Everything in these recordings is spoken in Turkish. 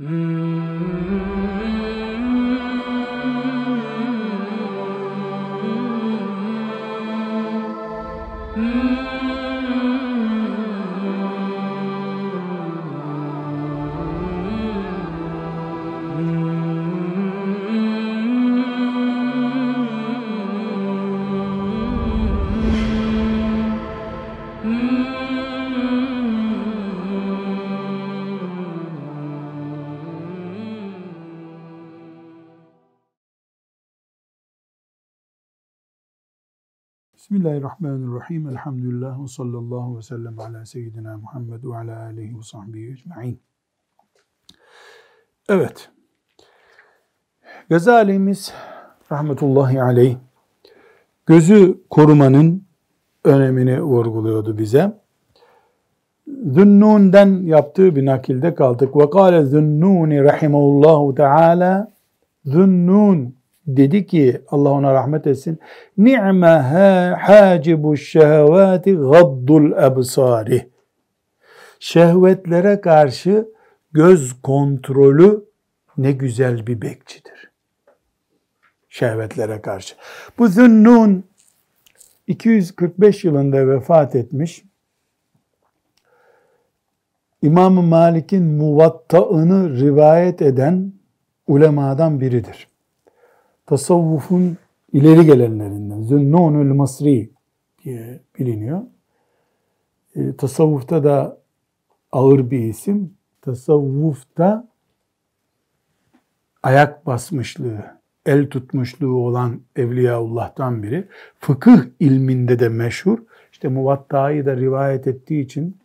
Mm-hmm. Bismillahirrahmanirrahim. Elhamdülillah ve sallallahu ve sellem ala seyyidina Muhammed ve ala aleyhi ve sahbihi ecma'in. Evet. Gazalimiz rahmetullahi aleyh gözü korumanın önemini vurguluyordu bize. Zünnun'den yaptığı bir nakilde kaldık. Ve kâle Zünnûni rahimahullahu teâlâ Zünnûn dedi ki Allah ona rahmet etsin. Ni'me hacibu şehevati gaddul ebsari. Şehvetlere karşı göz kontrolü ne güzel bir bekçidir. Şehvetlere karşı. Bu Zünnun 245 yılında vefat etmiş. İmam Malik'in muvatta'ını rivayet eden ulemadan biridir tasavvufun ileri gelenlerinden. Zünnûnül Masri diye biliniyor. E, tasavvufta da ağır bir isim. Tasavvufta ayak basmışlığı, el tutmuşluğu olan Evliyaullah'tan biri. Fıkıh ilminde de meşhur. İşte Muvatta'yı da rivayet ettiği için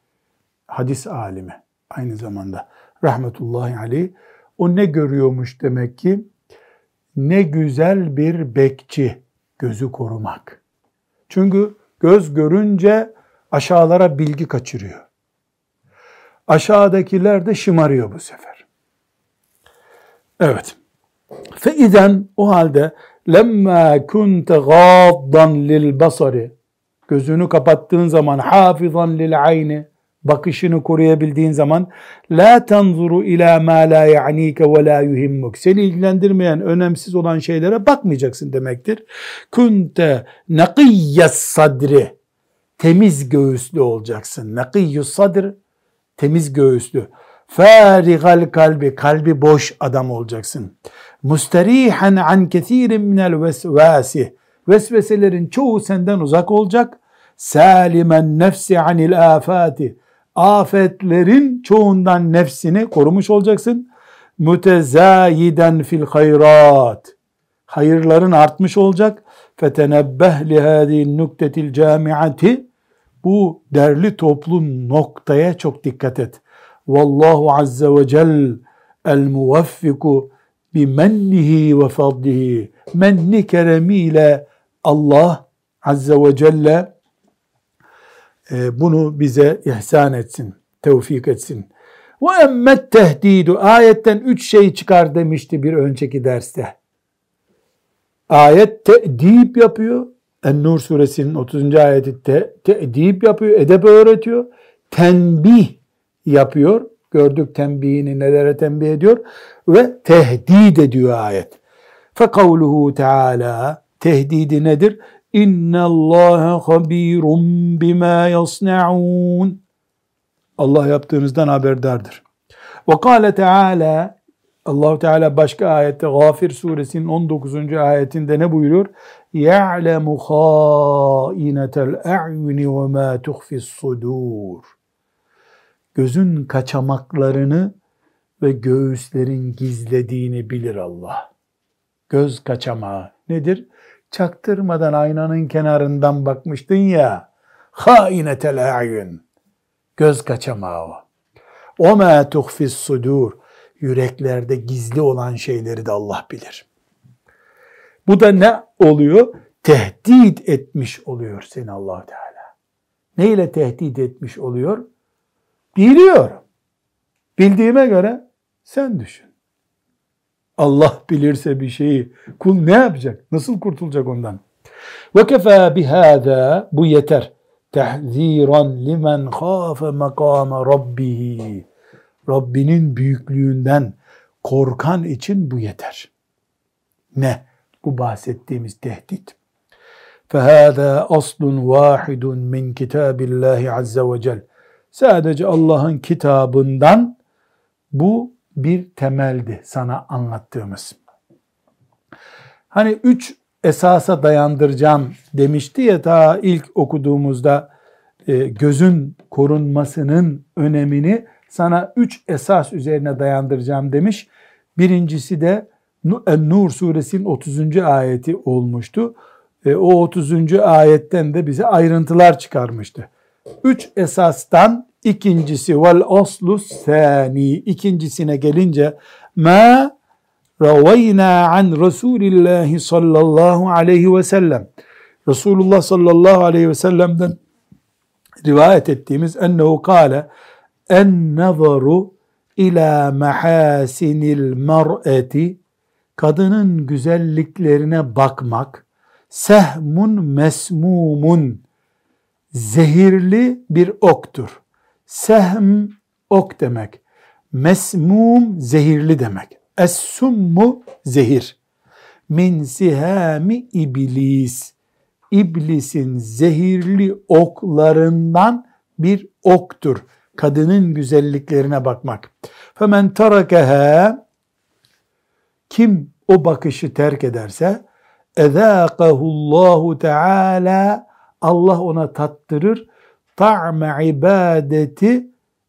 hadis alimi aynı zamanda rahmetullahi aleyh. O ne görüyormuş demek ki? Ne güzel bir bekçi gözü korumak. Çünkü göz görünce aşağılara bilgi kaçırıyor. Aşağıdakiler de şımarıyor bu sefer. Evet. Feiden o halde lemma kunte gaddan lil basari gözünü kapattığın zaman hafizan lil ayni bakışını koruyabildiğin zaman la tanzuru ila ma la ya'nike ve la yuhimmuk. Seni ilgilendirmeyen, önemsiz olan şeylere bakmayacaksın demektir. Kunte nakiyyes sadri. Temiz göğüslü olacaksın. Nakiyyus sadr temiz göğüslü. Farigal kalbi, kalbi boş adam olacaksın. Mustarihan an kethirin minel vesvasi. Vesveselerin çoğu senden uzak olacak. Salimen nefsi anil afati afetlerin çoğundan nefsini korumuş olacaksın. Mütezayiden fil hayrat. Hayırların artmış olacak. Fetenebbeh li hâzihin nuktetil camiati. Bu derli toplu noktaya çok dikkat et. Vallahu azze ve cel el muvaffiku bi mennihi ve fadlihi. Menni keremiyle Allah azze ve celle bunu bize ihsan etsin, tevfik etsin. Ve emmet tehdidu ayetten üç şey çıkar demişti bir önceki derste. Ayet te'dip yapıyor. En-Nur suresinin 30. ayeti te, yapıyor, edep öğretiyor. Tenbih yapıyor. Gördük tenbihini nelere tembih ediyor. Ve tehdit ediyor ayet. Fekavluhu Teala tehdidi nedir? İnne Allah habirun bima yasnaun. Allah yaptığınızdan haberdardır. Kâle Teala Allahu Teala başka ayette Gafir suresinin 19. ayetinde ne buyuruyor? Khâinetel a'yuni ve mâ tuhfis sudur. Gözün kaçamaklarını ve göğüslerin gizlediğini bilir Allah. Göz kaçamağı nedir? Çaktırmadan aynanın kenarından bakmıştın ya. Hainetel a'yun. Göz kaçamağı o. O ma tuhfis sudur. Yüreklerde gizli olan şeyleri de Allah bilir. Bu da ne oluyor? Tehdit etmiş oluyor seni allah Teala. Ne ile tehdit etmiş oluyor? Biliyor. Bildiğime göre sen düşün. Allah bilirse bir şeyi kul ne yapacak? Nasıl kurtulacak ondan? Ve kefa bihâzâ bu yeter. Tehziran limen khâfe makâme rabbihi. Rabbinin büyüklüğünden, Korkan için bu yeter. Ne? Bu bahsettiğimiz tehdit. فَهَذَا أَصْلٌ وَاحِدٌ مِنْ كِتَابِ اللّٰهِ عَزَّ وَجَلٍ Sadece Allah'ın kitabından bu bir temeldi sana anlattığımız. Hani üç esasa dayandıracağım demişti ya ta ilk okuduğumuzda e, gözün korunmasının önemini sana üç esas üzerine dayandıracağım demiş. Birincisi de Nur suresinin 30. ayeti olmuştu. E, o 30. ayetten de bize ayrıntılar çıkarmıştı. Üç esastan ikincisi vel aslu sani ikincisine gelince ma ravayna an Resulillah sallallahu aleyhi ve sellem. Resulullah sallallahu aleyhi ve sellem'den rivayet ettiğimiz ennehu kâle en nazaru ila mahasinil mar'eti. Kadının güzelliklerine bakmak sehmun mesmumun. Zehirli bir oktur. Sehm ok demek. Mesmum zehirli demek. Es-summu zehir. Min sihami iblis. İblisin zehirli oklarından bir oktur. Kadının güzelliklerine bakmak. Femen terakeha kim o bakışı terk ederse ezâkahullahu teâlâ Allah ona tattırır ta'me ibadeti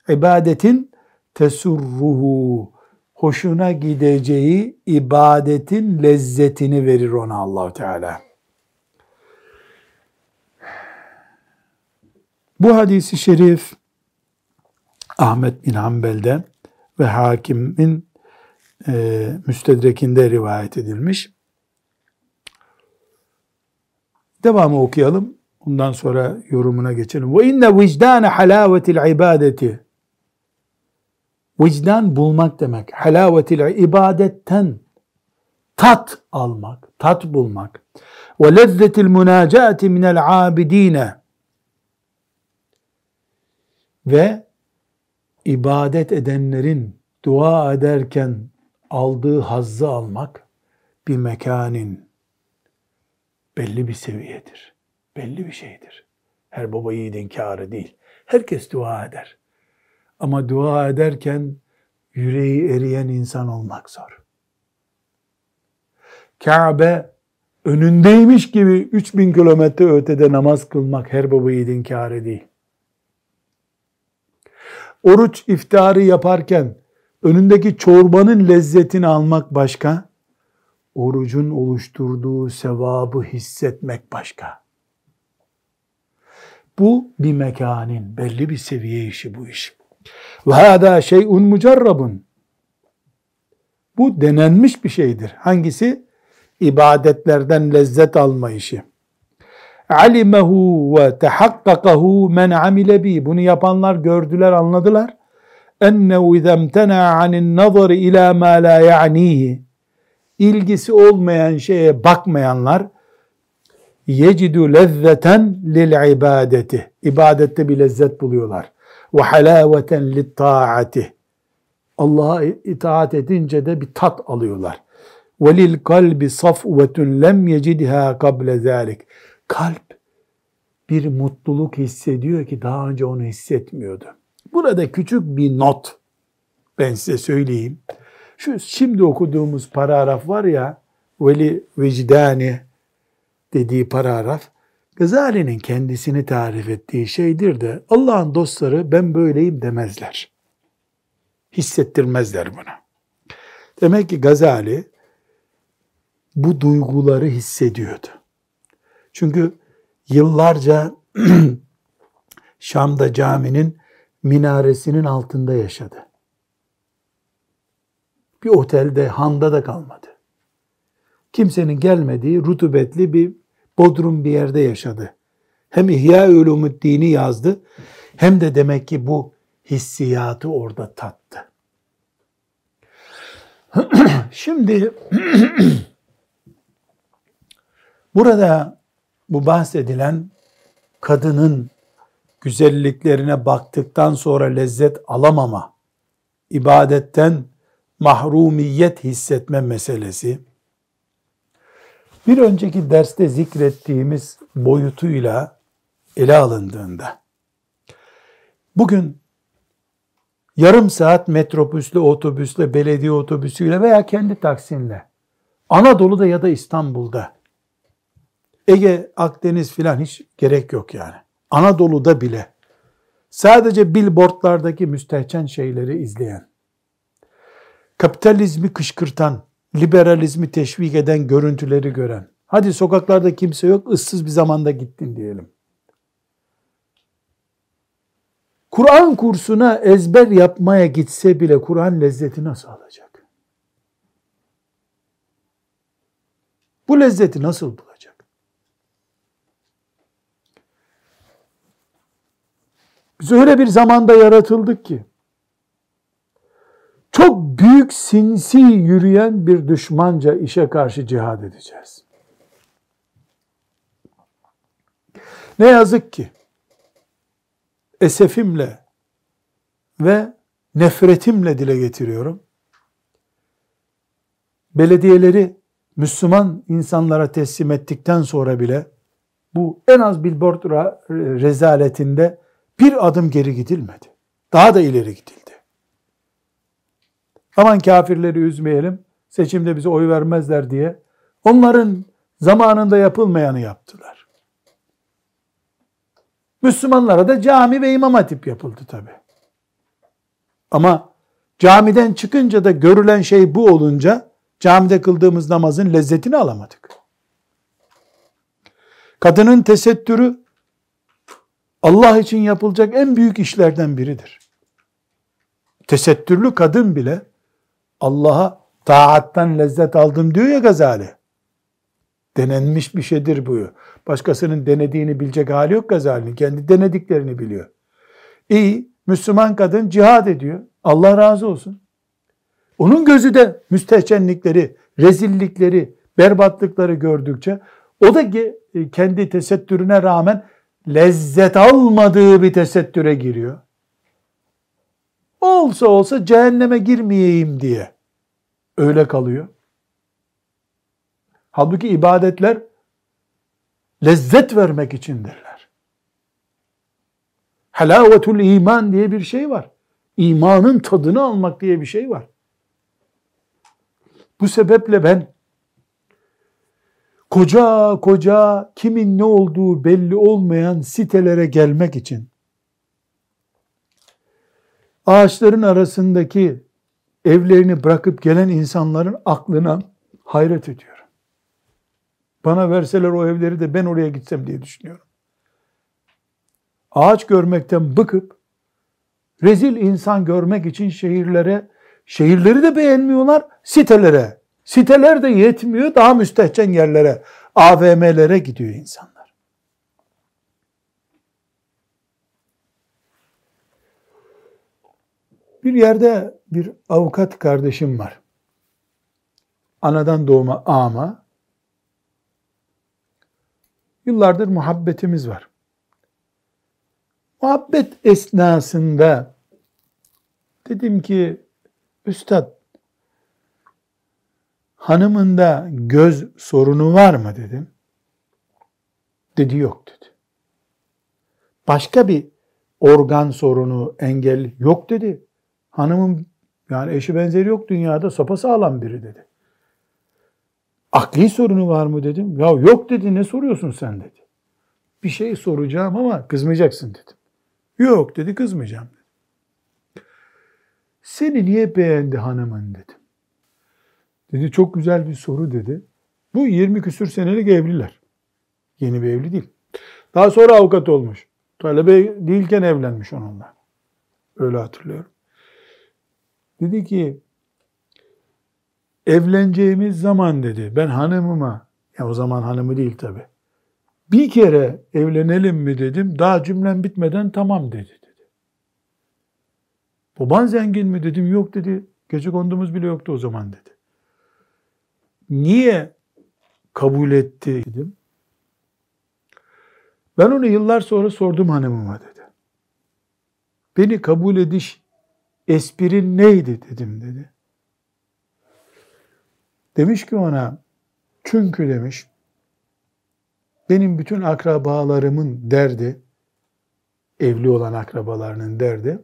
ibadetin tesurruhu hoşuna gideceği ibadetin lezzetini verir ona Allahu Teala. Bu hadisi şerif Ahmet bin Hanbel'de ve Hakim'in e, müstedrekinde rivayet edilmiş. Devamı okuyalım. Bundan sonra yorumuna geçelim. Ve inne vicdane halavetil ibadeti. Vicdan bulmak demek. Halavetil ibadetten tat almak, tat bulmak. Ve lezzetil münacati minel abidine. Ve ibadet edenlerin dua ederken aldığı hazzı almak bir mekanin belli bir seviyedir belli bir şeydir. Her baba yiğidin kârı değil. Herkes dua eder. Ama dua ederken yüreği eriyen insan olmak zor. Kabe önündeymiş gibi 3000 kilometre ötede namaz kılmak her baba yiğidin kârı değil. Oruç iftarı yaparken önündeki çorbanın lezzetini almak başka, orucun oluşturduğu sevabı hissetmek başka. Bu bir mekanin, belli bir seviye işi bu iş. Hâdâ şey'un mucarrabun. Bu denenmiş bir şeydir. Hangisi? İbadetlerden lezzet alma işi. Alimehu ve tehakkakahu men amile bi. Bunu yapanlar gördüler, anladılar. Ennehu izemtena anin nazari ila ma la ya'nihi. İlgisi olmayan şeye bakmayanlar yecidu lezzeten lil ibadeti. İbadette bir lezzet buluyorlar. Ve halaveten lit taati. Allah'a itaat edince de bir tat alıyorlar. Ve lil kalbi safvetun lem yecidha kable zalik. Kalp bir mutluluk hissediyor ki daha önce onu hissetmiyordu. Burada küçük bir not ben size söyleyeyim. Şu şimdi okuduğumuz paragraf var ya veli vicdani dediği paragraf Gazali'nin kendisini tarif ettiği şeydir de Allah'ın dostları ben böyleyim demezler. Hissettirmezler bunu. Demek ki Gazali bu duyguları hissediyordu. Çünkü yıllarca Şam'da caminin minaresinin altında yaşadı. Bir otelde, handa da kalmadı. Kimsenin gelmediği rutubetli bir Bodrum bir yerde yaşadı. Hem İhya Ulumuddin'i yazdı hem de demek ki bu hissiyatı orada tattı. Şimdi burada bu bahsedilen kadının güzelliklerine baktıktan sonra lezzet alamama, ibadetten mahrumiyet hissetme meselesi bir önceki derste zikrettiğimiz boyutuyla ele alındığında bugün yarım saat metrobüsle, otobüsle, belediye otobüsüyle veya kendi taksinle Anadolu'da ya da İstanbul'da Ege, Akdeniz filan hiç gerek yok yani. Anadolu'da bile sadece billboardlardaki müstehcen şeyleri izleyen, kapitalizmi kışkırtan, liberalizmi teşvik eden görüntüleri gören, hadi sokaklarda kimse yok, ıssız bir zamanda gittin diyelim. Kur'an kursuna ezber yapmaya gitse bile Kur'an lezzeti nasıl alacak? Bu lezzeti nasıl bulacak? Biz öyle bir zamanda yaratıldık ki çok büyük sinsi yürüyen bir düşmanca işe karşı cihad edeceğiz. Ne yazık ki esefimle ve nefretimle dile getiriyorum. Belediyeleri Müslüman insanlara teslim ettikten sonra bile bu en az billboard rezaletinde bir adım geri gidilmedi. Daha da ileri gidildi. Aman kafirleri üzmeyelim, seçimde bize oy vermezler diye onların zamanında yapılmayanı yaptılar. Müslümanlara da cami ve imam hatip yapıldı tabi. Ama camiden çıkınca da görülen şey bu olunca camide kıldığımız namazın lezzetini alamadık. Kadının tesettürü Allah için yapılacak en büyük işlerden biridir. Tesettürlü kadın bile Allah'a taattan lezzet aldım diyor ya Gazali. Denenmiş bir şeydir bu. Başkasının denediğini bilecek hali yok Gazali'nin. Kendi denediklerini biliyor. İyi, Müslüman kadın cihad ediyor. Allah razı olsun. Onun gözü de müstehcenlikleri, rezillikleri, berbatlıkları gördükçe o da e, kendi tesettürüne rağmen lezzet almadığı bir tesettüre giriyor. Olsa olsa cehenneme girmeyeyim diye öyle kalıyor. Halbuki ibadetler lezzet vermek içindirler. Halavetul iman diye bir şey var. İmanın tadını almak diye bir şey var. Bu sebeple ben koca koca kimin ne olduğu belli olmayan sitelere gelmek için ağaçların arasındaki evlerini bırakıp gelen insanların aklına hayret ediyorum. Bana verseler o evleri de ben oraya gitsem diye düşünüyorum. Ağaç görmekten bıkıp rezil insan görmek için şehirlere, şehirleri de beğenmiyorlar, sitelere. Siteler de yetmiyor, daha müstehcen yerlere, AVM'lere gidiyor insan. Bir yerde bir avukat kardeşim var. Anadan doğma ama yıllardır muhabbetimiz var. Muhabbet esnasında dedim ki üstad hanımında göz sorunu var mı dedim. Dedi yok dedi. Başka bir organ sorunu, engel yok dedi. Hanımın yani eşi benzeri yok dünyada sopa sağlam biri dedi. Akli sorunu var mı dedim. Ya yok dedi ne soruyorsun sen dedi. Bir şey soracağım ama kızmayacaksın dedim. Yok dedi kızmayacağım. Seni niye beğendi hanımın dedim. Dedi çok güzel bir soru dedi. Bu 20 küsür senelik evliler. Yeni bir evli değil. Daha sonra avukat olmuş. Talebe değilken evlenmiş onunla. Öyle hatırlıyorum. Dedi ki evleneceğimiz zaman dedi ben hanımıma ya o zaman hanımı değil tabi. Bir kere evlenelim mi dedim. Daha cümlem bitmeden tamam dedi dedi. Baban zengin mi dedim. Yok dedi. Gece kondumuz bile yoktu o zaman dedi. Niye kabul etti dedim. Ben onu yıllar sonra sordum hanımıma dedi. Beni kabul ediş esprin neydi dedim dedi. Demiş ki ona çünkü demiş benim bütün akrabalarımın derdi evli olan akrabalarının derdi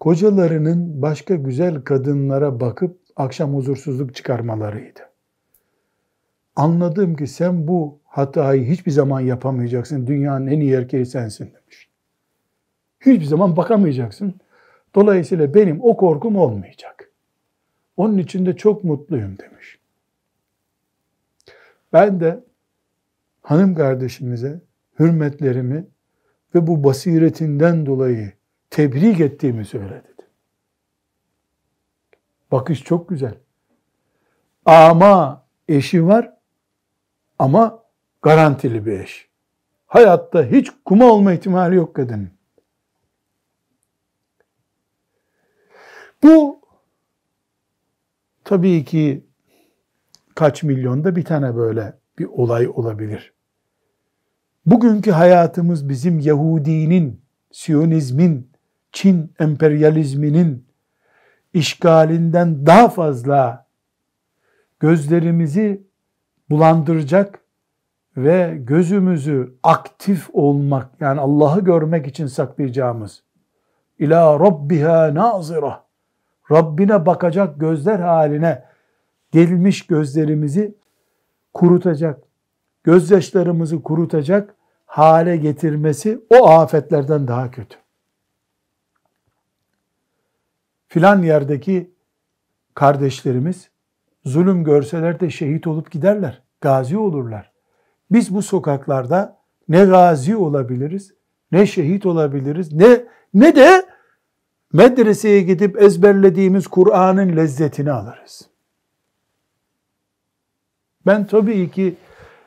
kocalarının başka güzel kadınlara bakıp akşam huzursuzluk çıkarmalarıydı. Anladım ki sen bu hatayı hiçbir zaman yapamayacaksın. Dünyanın en iyi erkeği sensin demiş. Hiçbir zaman bakamayacaksın. Dolayısıyla benim o korkum olmayacak. Onun için de çok mutluyum demiş. Ben de hanım kardeşimize hürmetlerimi ve bu basiretinden dolayı tebrik ettiğimi söyledi. Bakış çok güzel. Ama eşi var ama garantili bir eş. Hayatta hiç kuma olma ihtimali yok kadının. Bu tabii ki kaç milyonda bir tane böyle bir olay olabilir. Bugünkü hayatımız bizim Yahudinin, Siyonizmin, Çin emperyalizminin işgalinden daha fazla gözlerimizi bulandıracak ve gözümüzü aktif olmak yani Allah'ı görmek için saklayacağımız ila rabbiha nazira Rabbine bakacak gözler haline gelmiş gözlerimizi kurutacak, gözyaşlarımızı kurutacak hale getirmesi o afetlerden daha kötü. Filan yerdeki kardeşlerimiz zulüm görseler de şehit olup giderler, gazi olurlar. Biz bu sokaklarda ne gazi olabiliriz, ne şehit olabiliriz, ne ne de medreseye gidip ezberlediğimiz Kur'an'ın lezzetini alırız. Ben tabii ki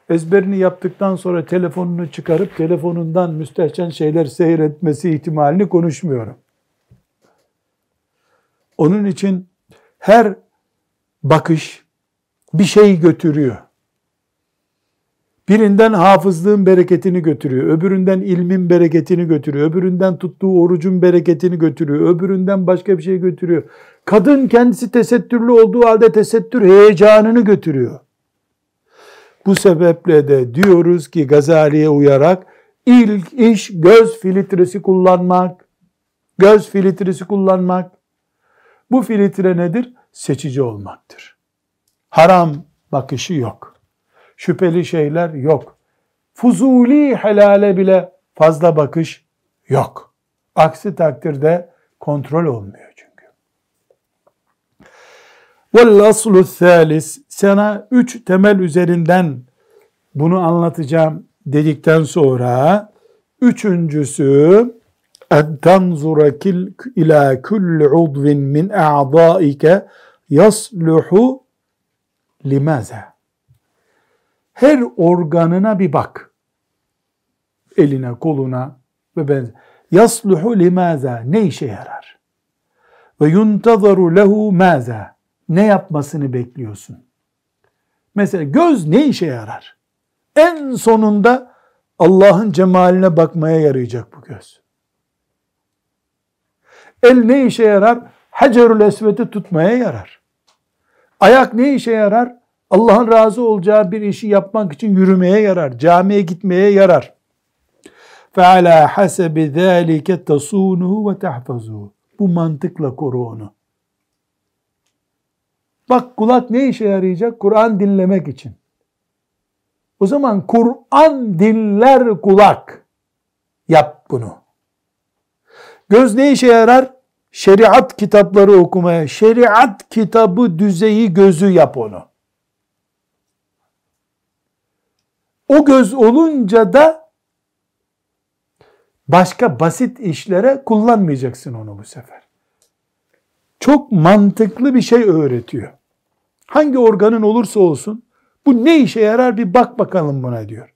ezberini yaptıktan sonra telefonunu çıkarıp telefonundan müstehcen şeyler seyretmesi ihtimalini konuşmuyorum. Onun için her bakış bir şey götürüyor. Birinden hafızlığın bereketini götürüyor, öbüründen ilmin bereketini götürüyor, öbüründen tuttuğu orucun bereketini götürüyor, öbüründen başka bir şey götürüyor. Kadın kendisi tesettürlü olduğu halde tesettür heyecanını götürüyor. Bu sebeple de diyoruz ki Gazali'ye uyarak ilk iş göz filtresi kullanmak. Göz filtresi kullanmak. Bu filtre nedir? Seçici olmaktır. Haram bakışı yok. Şüpheli şeyler yok. Fuzuli helale bile fazla bakış yok. Aksi takdirde kontrol olmuyor çünkü. Aslu thalis sana üç temel üzerinden bunu anlatacağım dedikten sonra üçüncüsü en tanzura ila kulli udvin min a'daike yasluhu limaza. Her organına bir bak. Eline, koluna ve benzer. Yasluhu limaza. Ne işe yarar? Ve yuntazaru lehu maza. Ne yapmasını bekliyorsun? Mesela göz ne işe yarar? En sonunda Allah'ın cemaline bakmaya yarayacak bu göz. El ne işe yarar? Hacerül esveti tutmaya yarar. Ayak ne işe yarar? Allah'ın razı olacağı bir işi yapmak için yürümeye yarar. Camiye gitmeye yarar. فَعَلَى حَسَبِ ذَٰلِكَ تَصُونُهُ وَتَحْفَظُهُ Bu mantıkla koru onu. Bak kulak ne işe yarayacak? Kur'an dinlemek için. O zaman Kur'an dinler kulak. Yap bunu. Göz ne işe yarar? Şeriat kitapları okumaya. Şeriat kitabı düzeyi gözü yap onu. O göz olunca da başka basit işlere kullanmayacaksın onu bu sefer. Çok mantıklı bir şey öğretiyor. Hangi organın olursa olsun bu ne işe yarar bir bak bakalım buna diyor.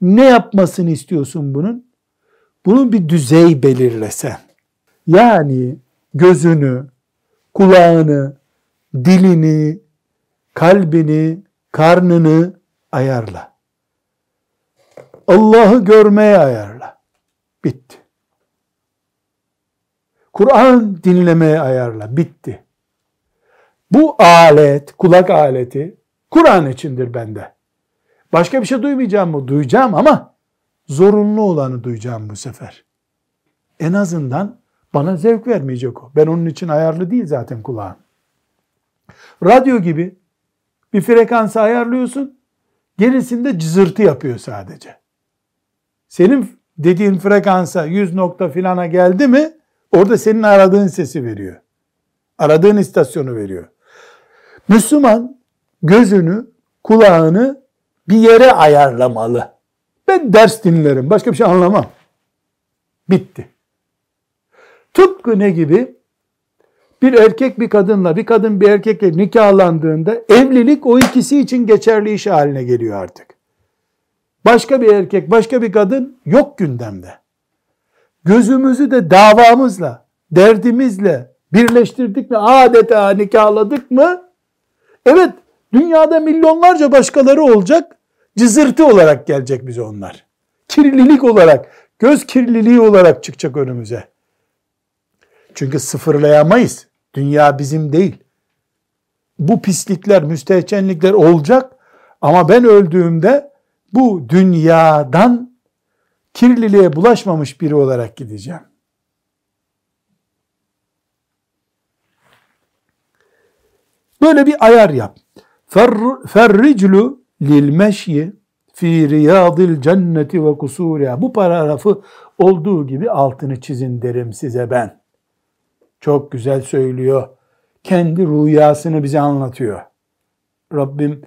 Ne yapmasını istiyorsun bunun? Bunu bir düzey belirlesen. Yani gözünü, kulağını, dilini, kalbini, karnını ayarla. Allah'ı görmeye ayarla. Bitti. Kur'an dinlemeye ayarla. Bitti. Bu alet, kulak aleti Kur'an içindir bende. Başka bir şey duymayacağım mı? Duyacağım ama zorunlu olanı duyacağım bu sefer. En azından bana zevk vermeyecek o. Ben onun için ayarlı değil zaten kulağım. Radyo gibi bir frekansı ayarlıyorsun. Gerisinde cızırtı yapıyor sadece. Senin dediğin frekansa 100 nokta filana geldi mi orada senin aradığın sesi veriyor. Aradığın istasyonu veriyor. Müslüman gözünü, kulağını bir yere ayarlamalı. Ben ders dinlerim. Başka bir şey anlamam. Bitti. Tıpkı ne gibi? Bir erkek bir kadınla, bir kadın bir erkekle nikahlandığında evlilik o ikisi için geçerli iş haline geliyor artık. Başka bir erkek, başka bir kadın yok gündemde. Gözümüzü de davamızla, derdimizle birleştirdik mi, adeta nikahladık mı? Evet, dünyada milyonlarca başkaları olacak, cızırtı olarak gelecek bize onlar. Kirlilik olarak, göz kirliliği olarak çıkacak önümüze. Çünkü sıfırlayamayız. Dünya bizim değil. Bu pislikler, müstehcenlikler olacak ama ben öldüğümde bu dünyadan kirliliğe bulaşmamış biri olarak gideceğim. Böyle bir ayar yap. Ferriclu lil meşyi fi riyadil cenneti ve kusuriha. Bu paragrafı olduğu gibi altını çizin derim size ben. Çok güzel söylüyor. Kendi rüyasını bize anlatıyor. Rabbim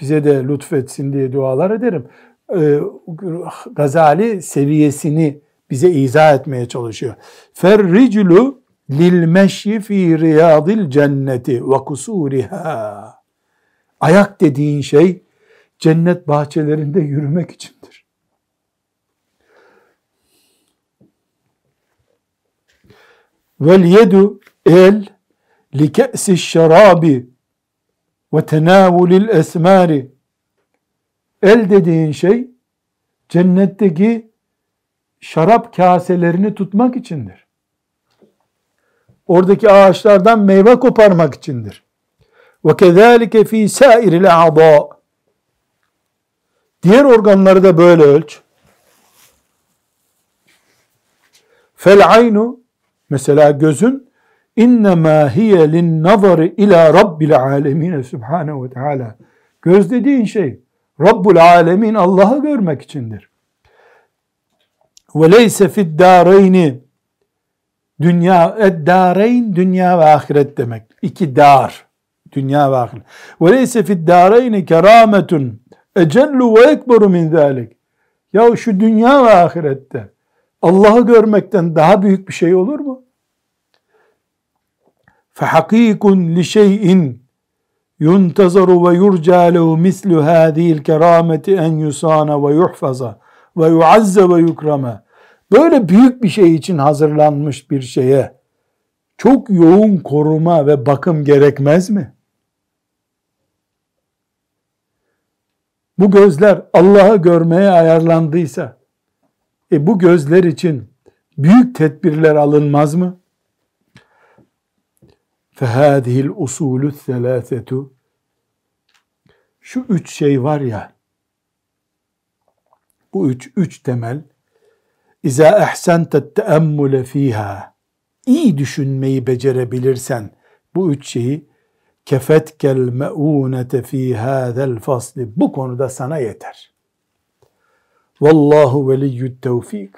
bize de lütfetsin diye dualar ederim. Ee, Gazali seviyesini bize izah etmeye çalışıyor. Ferriclu lil meşyi fi riyadil cenneti ve kusuriha. Ayak dediğin şey cennet bahçelerinde yürümek içindir. Vel yedu el li ke'si şarabi ve tenavulil esmari el dediğin şey cennetteki şarap kaselerini tutmak içindir. Oradaki ağaçlardan meyve koparmak içindir. Ve kezalike fi sairil a'da. Diğer organları da böyle ölç. Fel aynu mesela gözün İnnemâ hiye lin nazari ila rabbil alemin subhanehu ve teala. Göz dediğin şey Rabbul alemin Allah'ı görmek içindir. Ve leyse fid dareyni dünya eddareyn dünya ve ahiret demek. İki dar. Dünya ve ahiret. Ve leyse fid dareyni kerametun ecellu ve ekberu min zalik. Ya şu dünya ve ahirette Allah'ı görmekten daha büyük bir şey olur? fehakikun li şeyin yuntazaru ve yurca lehu mislu hadihil kerameti en yusana ve yuhfaza ve yuazze ve. Böyle büyük bir şey için hazırlanmış bir şeye çok yoğun koruma ve bakım gerekmez mi? Bu gözler Allah'ı görmeye ayarlandıysa e bu gözler için büyük tedbirler alınmaz mı? فَهَذِهِ الْاُصُولُ الثَّلَاثَةُ Şu üç şey var ya, bu üç, üç temel, اِذَا اَحْسَنْتَ التَّأَمُّلَ ف۪يهَا iyi düşünmeyi becerebilirsen, bu üç şeyi kefetkel me'unete fi hadel fasli bu konuda sana yeter. Vallahu veliyyut tevfik.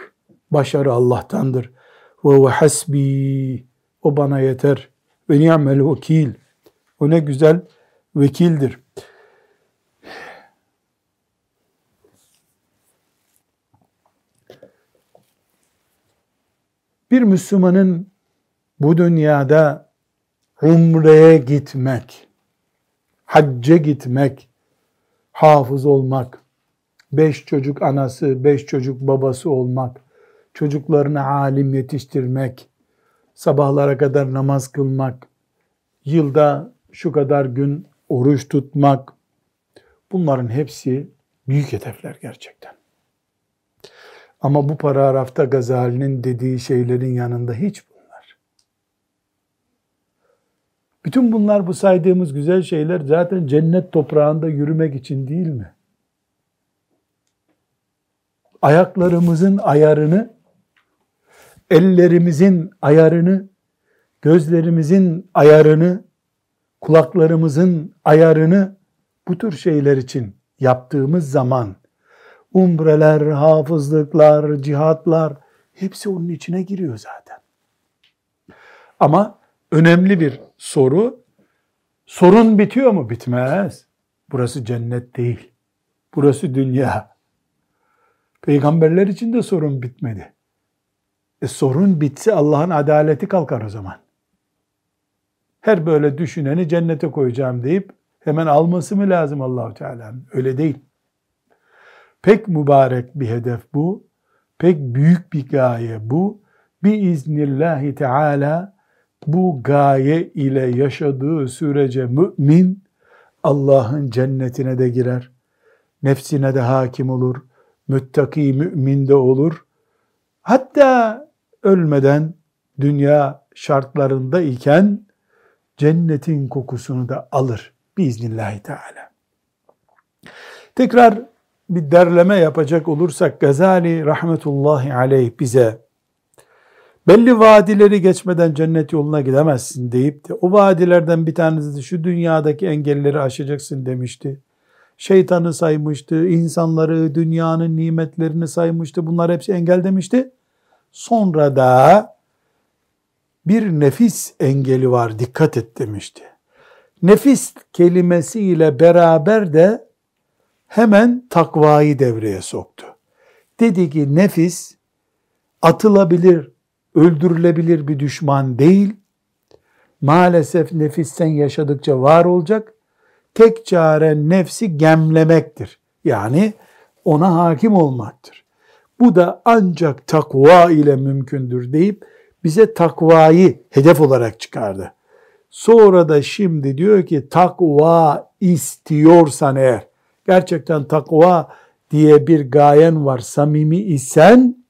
Başarı Allah'tandır. Ve ve hasbi. O bana yeter ve ni'mel vekil. O ne güzel vekildir. Bir Müslümanın bu dünyada umreye gitmek, hacca gitmek, hafız olmak, beş çocuk anası, beş çocuk babası olmak, çocuklarını alim yetiştirmek, sabahlara kadar namaz kılmak, yılda şu kadar gün oruç tutmak, bunların hepsi büyük hedefler gerçekten. Ama bu paragrafta Gazali'nin dediği şeylerin yanında hiç bunlar. Bütün bunlar bu saydığımız güzel şeyler zaten cennet toprağında yürümek için değil mi? Ayaklarımızın ayarını, ellerimizin ayarını, gözlerimizin ayarını, kulaklarımızın ayarını bu tür şeyler için yaptığımız zaman umreler, hafızlıklar, cihatlar hepsi onun içine giriyor zaten. Ama önemli bir soru. Sorun bitiyor mu? Bitmez. Burası cennet değil. Burası dünya. Peygamberler için de sorun bitmedi. E sorun bitse Allah'ın adaleti kalkar o zaman. Her böyle düşüneni cennete koyacağım deyip hemen alması mı lazım Allahu Teala? Öyle değil. Pek mübarek bir hedef bu. Pek büyük bir gaye bu. Biiznillahi Teala bu gaye ile yaşadığı sürece mümin Allah'ın cennetine de girer. Nefsine de hakim olur. Müttaki mümin de olur. Hatta ölmeden dünya şartlarında iken cennetin kokusunu da alır biiznillahü teala. Tekrar bir derleme yapacak olursak Gazali rahmetullahi aleyh bize belli vadileri geçmeden cennet yoluna gidemezsin deyip de o vadilerden bir tanesi de şu dünyadaki engelleri aşacaksın demişti. Şeytanı saymıştı, insanları, dünyanın nimetlerini saymıştı. Bunlar hepsi engel demişti. Sonra da bir nefis engeli var dikkat et demişti. Nefis kelimesiyle beraber de hemen takvayı devreye soktu. Dedi ki nefis atılabilir, öldürülebilir bir düşman değil. Maalesef nefisten yaşadıkça var olacak. Tek çare nefsi gemlemektir. Yani ona hakim olmaktır. Bu da ancak takva ile mümkündür deyip bize takvayı hedef olarak çıkardı. Sonra da şimdi diyor ki takva istiyorsan eğer gerçekten takva diye bir gayen var samimi isen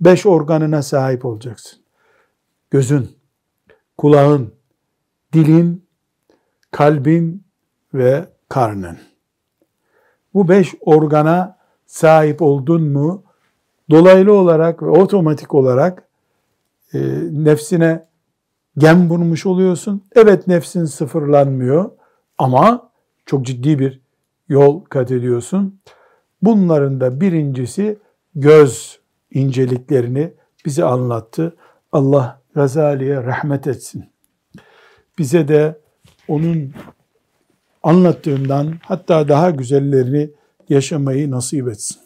beş organına sahip olacaksın. Gözün, kulağın, dilin, kalbin ve karnın. Bu beş organa sahip oldun mu dolaylı olarak ve otomatik olarak e, nefsine gem vurmuş oluyorsun. Evet nefsin sıfırlanmıyor ama çok ciddi bir yol kat ediyorsun. Bunların da birincisi göz inceliklerini bize anlattı. Allah Gazali'ye rahmet etsin. Bize de onun anlattığından hatta daha güzellerini yaşamayı nasip etsin.